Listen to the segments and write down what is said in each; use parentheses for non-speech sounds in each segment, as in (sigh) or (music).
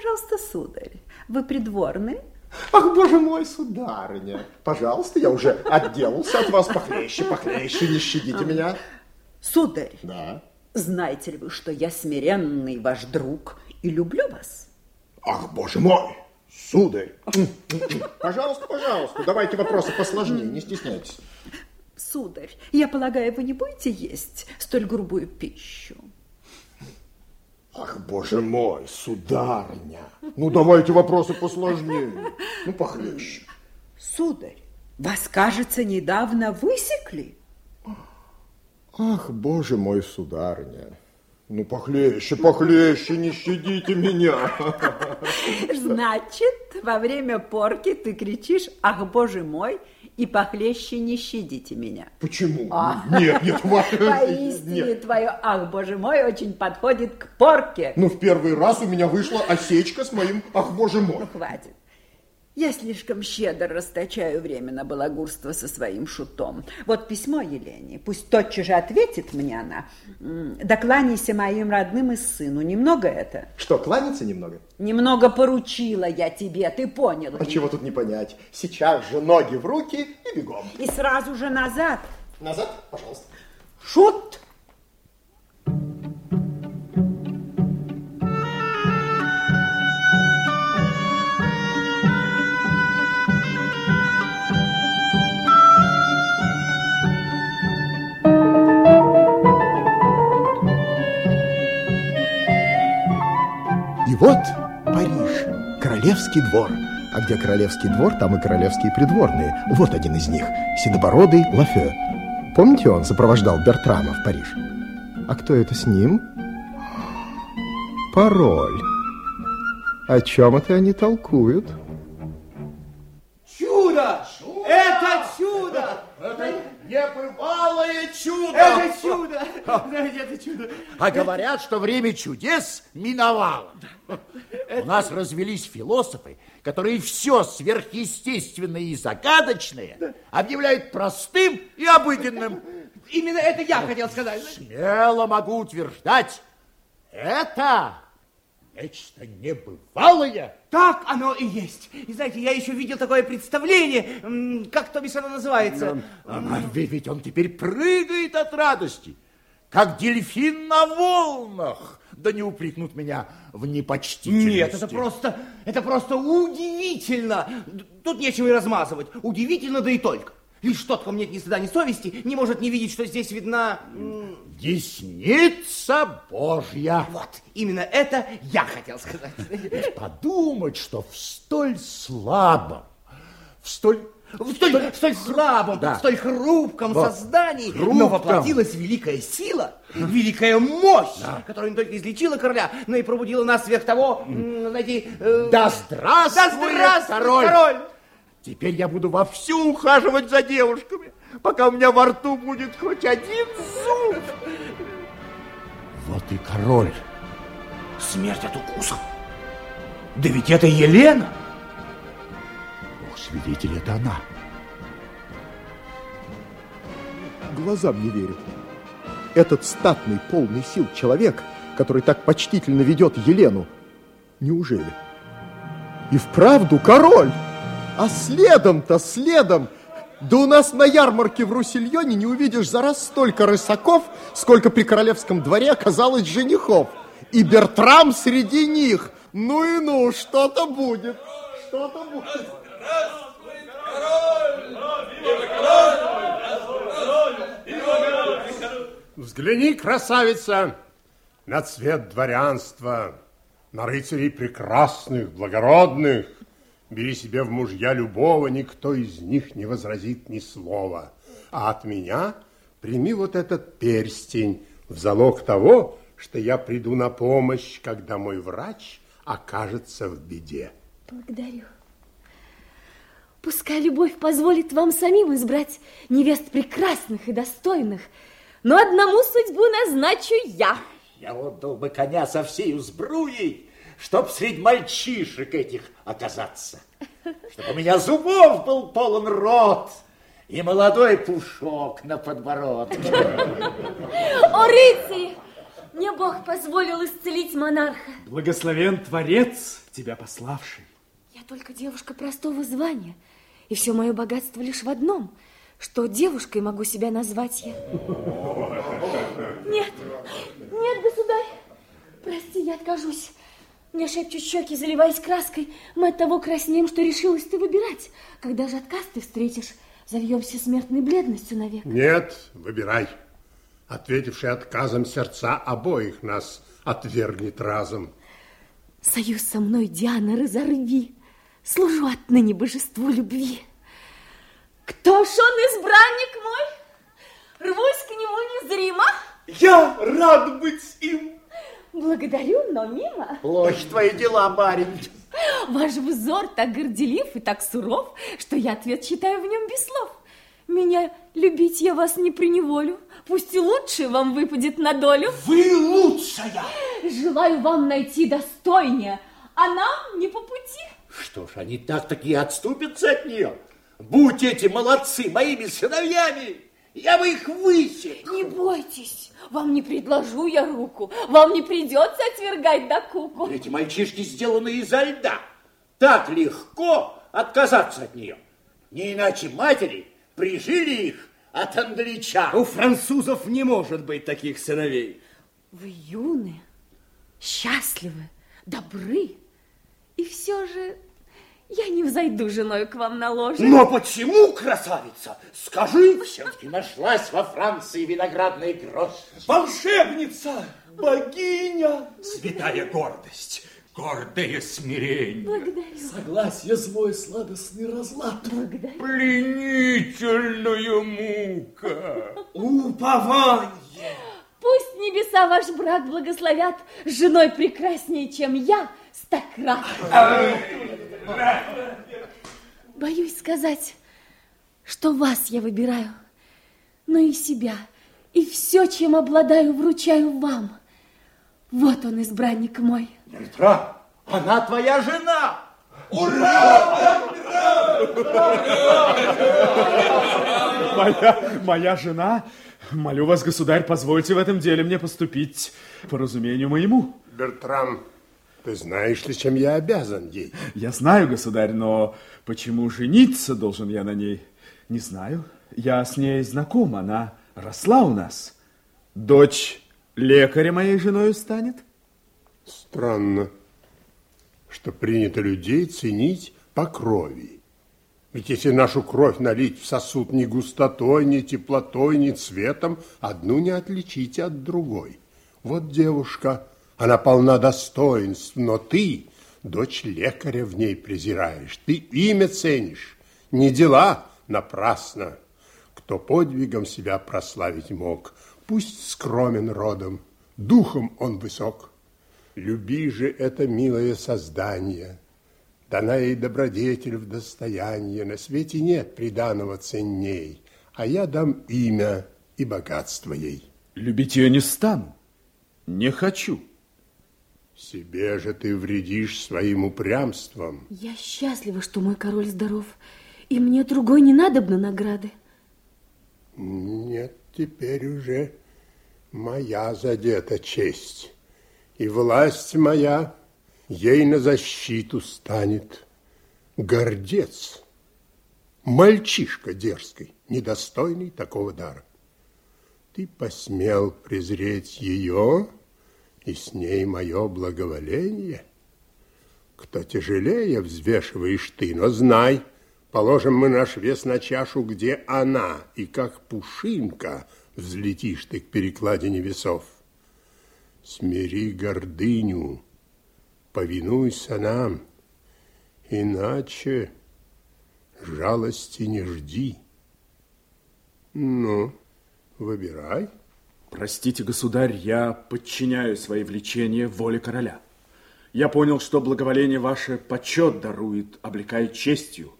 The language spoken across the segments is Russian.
Пожалуйста, сударь, вы придворный? Ах, боже мой, сударыня, пожалуйста, я уже отделался от вас похлеще, похлеще, не щадите меня. Сударь, Да. знаете ли вы, что я смиренный ваш друг и люблю вас? Ах, боже мой, сударь. Пожалуйста, пожалуйста, давайте вопросы посложнее, не стесняйтесь. Сударь, я полагаю, вы не будете есть столь грубую пищу? Боже мой, сударыня. Ну, давайте вопросы посложнее. Ну, похлеще. Сударь, вас, кажется, недавно высекли? Ах, боже мой, сударыня. Ну, похлеще, похлеще, не щадите меня. Значит, во время порки ты кричишь «Ах, боже мой!» и похлеще не щадите меня. Почему? А. Нет, нет, (laughs) Поистине нет. твое «Ах, боже мой!» очень подходит к порке. Ну, в первый раз у меня вышла осечка с моим «Ах, боже мой». Ну, хватит. Я слишком щедро расточаю время на балагурство со своим шутом. Вот письмо Елене. Пусть тотчас же ответит мне она. М, Да кланяйся моим родным и сыну. Немного это? Что, кланяться немного? Немного поручила я тебе, ты понял? А чего тут не понять? Сейчас же ноги в руки и бегом. И сразу же назад. Назад, пожалуйста. Шут! Королевский двор. А где королевский двор, там и королевские придворные. Вот один из них, седобородый Лафе. Помните, он сопровождал Бертрама в Париж? А кто это с ним? Пароль. О чем это они толкуют? Чудо! Это чудо! Это небывалое чудо! Это чудо! Знаете, это чудо. А говорят, что время чудес миновало. У нас развелись философы, которые все сверхъестественное и загадочное объявляют простым и обыденным. Именно это я хотел сказать. Смело могу утверждать, это нечто небывалое. Так оно и есть. И знаете, я еще видел такое представление, как то бишь оно называется. А ведь ведь он теперь прыгает от радости, как дельфин на волнах. Да не упрекнут меня в непочтительности. Нет, это просто, это просто удивительно. Тут нечего и размазывать. Удивительно, да и только. Лишь тот, кому нет ни стыда, ни совести, не может не видеть, что здесь видна... Десница Божья. Вот, именно это я хотел сказать. Подумать, что в столь слабом, в столь... В столь, в столь слабом, Да. в столь хрупком Вот. создании, Хрупком. но воплотилась великая сила, великая мощь, которая не только излечила короля, но и пробудила нас сверх того, знаете... э, Да здравствует, да здравствует король! король! Теперь я буду вовсю ухаживать за девушками, пока у меня во рту будет хоть один зуб. Вот и король. Смерть от укуса. Да ведь это Елена. Свидетель, это она. Глазам не верю. Этот статный, полный сил человек, который так почтительно ведет Елену, неужели? И вправду король! А следом-то, следом! Да у нас на ярмарке в Руссельоне не увидишь за раз столько рысаков, сколько при королевском дворе оказалось женихов. И Бертрам среди них. Ну и ну, что-то будет. Что-то будет. Взгляни, красавица, на цвет дворянства, на рыцарей прекрасных, благородных. Бери себе в мужья любого, никто из них не возразит ни слова. А от меня прими вот этот перстень в залог того, что я приду на помощь, когда мой врач окажется в беде. Благодарю. Пускай любовь позволит вам самим избрать невест прекрасных и достойных, но одному судьбу назначу я. Я отдал бы коня со всей сбруей, чтоб среди мальчишек этих оказаться. Чтоб у меня зубов был полон рот и молодой пушок на подбородке. О, рыцари! Мне Бог позволил исцелить монарха. Благословен Творец, тебя пославший. Я только девушка простого звания, и все мое богатство лишь в одном, что девушкой могу себя назвать я. Нет, нет, государь, прости, я откажусь. Мне шепчут щеки, заливаясь краской. Мы от того краснеем, что решилась ты выбирать. Когда же отказ ты встретишь, зальемся смертной бледностью навек. Нет, выбирай. Ответивший отказом сердца обоих нас отвергнет разом. Союз со мной, Диана, разорви. Служу отныне божеству любви. Кто ж он, избранник мой? Рвусь к нему незримо. Я рад быть им. Благодарю, но мимо. Плохи твои дела, барин. Ваш взор так горделив и так суров, что я ответ читаю в нем без слов. Меня любить я вас не приневолю. Пусть и лучше вам выпадет на долю. Вы лучшая. Желаю вам найти достойнее, а нам не по пути. Что ж, они так-таки отступятся от нее. Будь эти молодцы моими сыновьями, я бы их высек. Не бойтесь, вам не предложу я руку, вам не придется отвергать до куку. Эти мальчишки сделаны изо льда. Так легко отказаться от нее. Не иначе матери прижили их от англичан. У французов не может быть таких сыновей. Вы юны, счастливы, добры, и все же я не взойду женой к вам на ложе. Но почему, красавица? Скажи, все-таки нашлась во Франции виноградная гроздь. Волшебница, богиня. Святая гордость, гордое смирение. Благодарю. Согласие злой сладостный разлад. Благодарю. Пленительная мука. Упование. Пусть небеса ваш брак благословят женой прекраснее, чем я, стократ. Боюсь сказать, что вас я выбираю, но и себя, и все, чем обладаю, вручаю вам. Вот он, избранник мой. Петра, она твоя жена. Моя, моя жена, молю вас, государь, позвольте в этом деле мне поступить по разумению моему. Бертрам, ты знаешь ли, чем я обязан ей? Я знаю, государь, но почему жениться должен я на ней, не знаю. Я с ней знаком, она росла у нас. Дочь лекаря моей женой станет? Странно, что принято людей ценить по крови. Ведь если нашу кровь налить в сосуд ни густотой, ни теплотой, ни цветом, одну не отличите от другой. Вот девушка, она полна достоинств, но ты, дочь лекаря, в ней презираешь. Ты имя ценишь, не дела напрасно. Кто подвигом себя прославить мог, пусть скромен родом, духом он высок. Люби же это милое создание, дана ей добродетель в достояние, на свете нет приданого ценней, а я дам имя и богатство ей. Любить ее не стану, не хочу. Себе же ты вредишь своим упрямством. Я счастлива, что мой король здоров, и мне другой не надобно награды. Нет, теперь уже моя задета честь, и власть моя ей на защиту станет. Гордец, мальчишка дерзкий, недостойный такого дара. Ты посмел презреть ее, и с ней мое благоволение. Кто тяжелее взвешиваешь ты, но знай, положим мы наш вес на чашу, где она, и как пушинка взлетишь ты к перекладине весов. Смири гордыню, повинуйся нам, иначе жалости не жди. Ну, выбирай. Простите, государь, я подчиняю свои влечения воле короля. Я понял, что благоволение ваше почет дарует, облекая честью.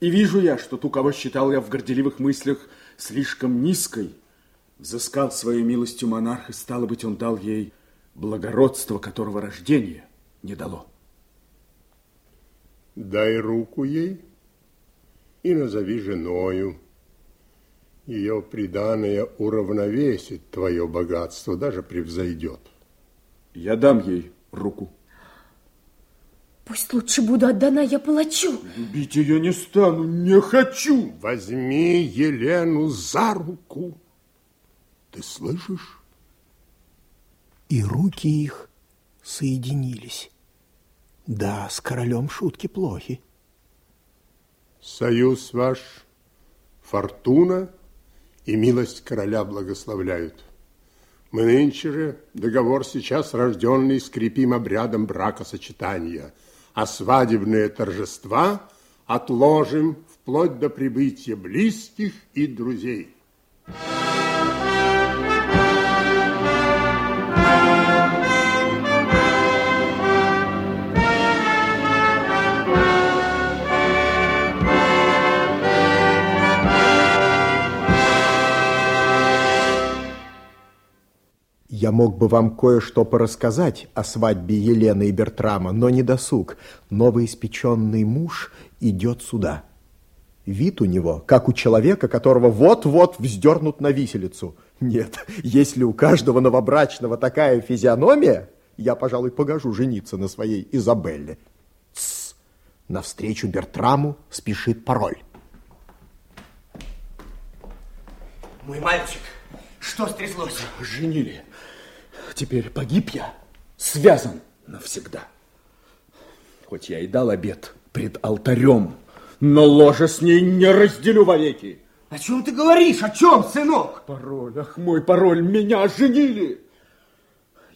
И вижу я, что ту, кого считал я в горделивых мыслях слишком низкой, взыскал своей милостью монарх, и, стало быть, он дал ей благородство, которого рождение не дало. Дай руку ей и назови женою. Ее приданное уравновесит твое богатство, даже превзойдет. Я дам ей руку. Пусть лучше буду отдана я палачу. Любить ее не стану, не хочу. Возьми Елену за руку. Ты слышишь? И руки их соединились. Да, с королем шутки плохи. Союз ваш, фортуна и милость короля благословляют. Мы нынче же договор сейчас рожденный скрепим обрядом бракосочетания, а свадебные торжества отложим вплоть до прибытия близких и друзей. Я мог бы вам кое-что порассказать о свадьбе Елены и Бертрама, но не досуг. Новоиспеченный муж идет сюда. Вид у него, как у человека, которого вот-вот вздернут на виселицу. Нет, если у каждого новобрачного такая физиономия, я, пожалуй, погожу жениться на своей Изабелле. Тссс! Навстречу Бертраму спешит пароль. Мой мальчик, что стряслось? Женили. Теперь погиб я, связан навсегда. Хоть я и дал обед пред алтарем, но ложе с ней не разделю вовеки. О чем ты говоришь? О чем, сынок? Пароль, ах мой пароль, меня оженили.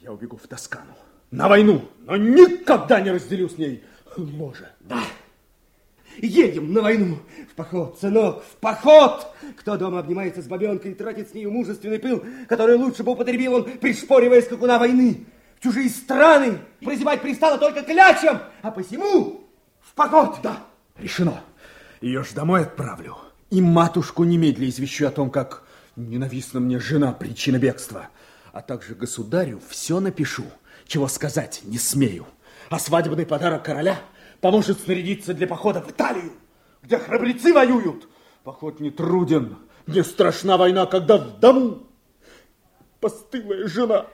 Я убегу в Тоскану, на войну, но никогда не разделю с ней ложе. Да. Едем на войну, в поход, сынок, в поход! Кто дома обнимается с бабенкой и тратит с нею мужественный пыл, который лучше бы употребил он, пришпоривая скакуна войны? В чужие страны прозябать пристало только клячем, а посему в поход! Да, решено. Ее ж домой отправлю. И матушку немедля извещу о том, как ненавистна мне жена, причина бегства. А также государю все напишу, чего сказать не смею. А свадебный подарок короля – поможет снарядиться для похода в Италию, где храбрецы воюют. Поход не труден, не страшна война, когда в дому постылая жена.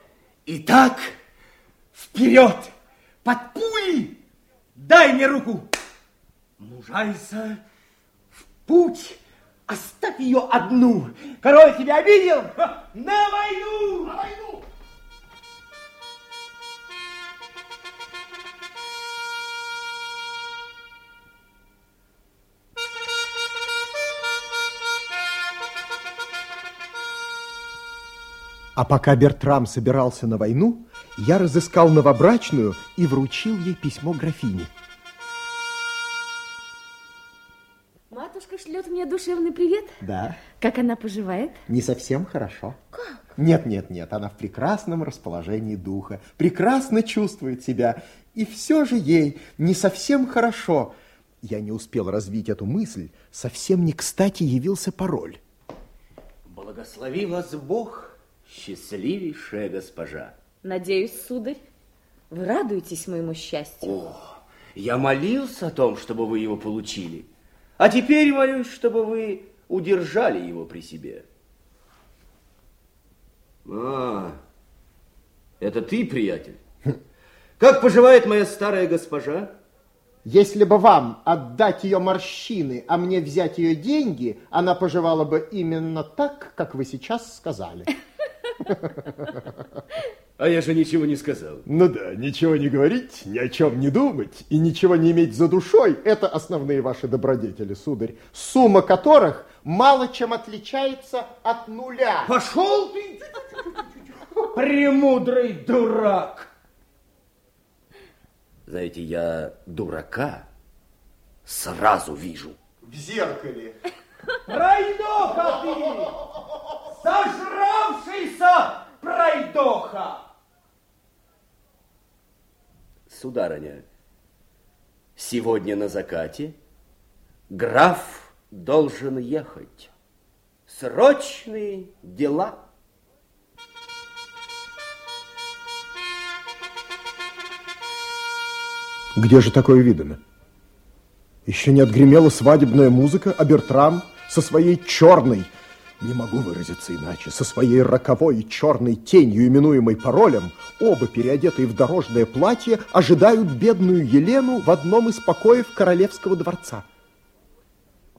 Итак, вперед, под пули, дай мне руку. Мужайся, в путь, оставь ее одну. Король тебя обидел? На войну! На войну! А пока Бертрам собирался на войну, я разыскал новобрачную и вручил ей письмо графине. Матушка шлет мне душевный привет. Да. Как она поживает? Не совсем хорошо. Как? Нет, нет, нет, она в прекрасном расположении духа, прекрасно чувствует себя, и все же ей не совсем хорошо. Я не успел развить эту мысль, совсем не кстати явился пароль. Благослови вас Бог, счастливейшая госпожа. Надеюсь, сударь, вы радуетесь моему счастью. О, я молился о том, чтобы вы его получили. А теперь молюсь, чтобы вы удержали его при себе. А, это ты, приятель? Как поживает моя старая госпожа? Если бы вам отдать ее морщины, а мне взять ее деньги, она поживала бы именно так, как вы сейчас сказали. (laughs) А я же ничего не сказал. Ну да, ничего не говорить, ни о чем не думать и ничего не иметь за душой – это основные ваши добродетели, сударь, сумма которых мало чем отличается от нуля. Пошел ты, премудрый дурак! Знаете, я дурака сразу вижу. В зеркале. Пройдоха ты! Сожравшийся пройдоха! Сударыня, сегодня на закате граф должен ехать. Срочные дела. Где же такое видано? Еще не отгремела свадебная музыка, а Бертрам со своей черной, Не могу выразиться иначе. Со своей роковой и черной тенью, именуемой паролем, оба, переодетые в дорожное платье, ожидают бедную Елену в одном из покоев королевского дворца.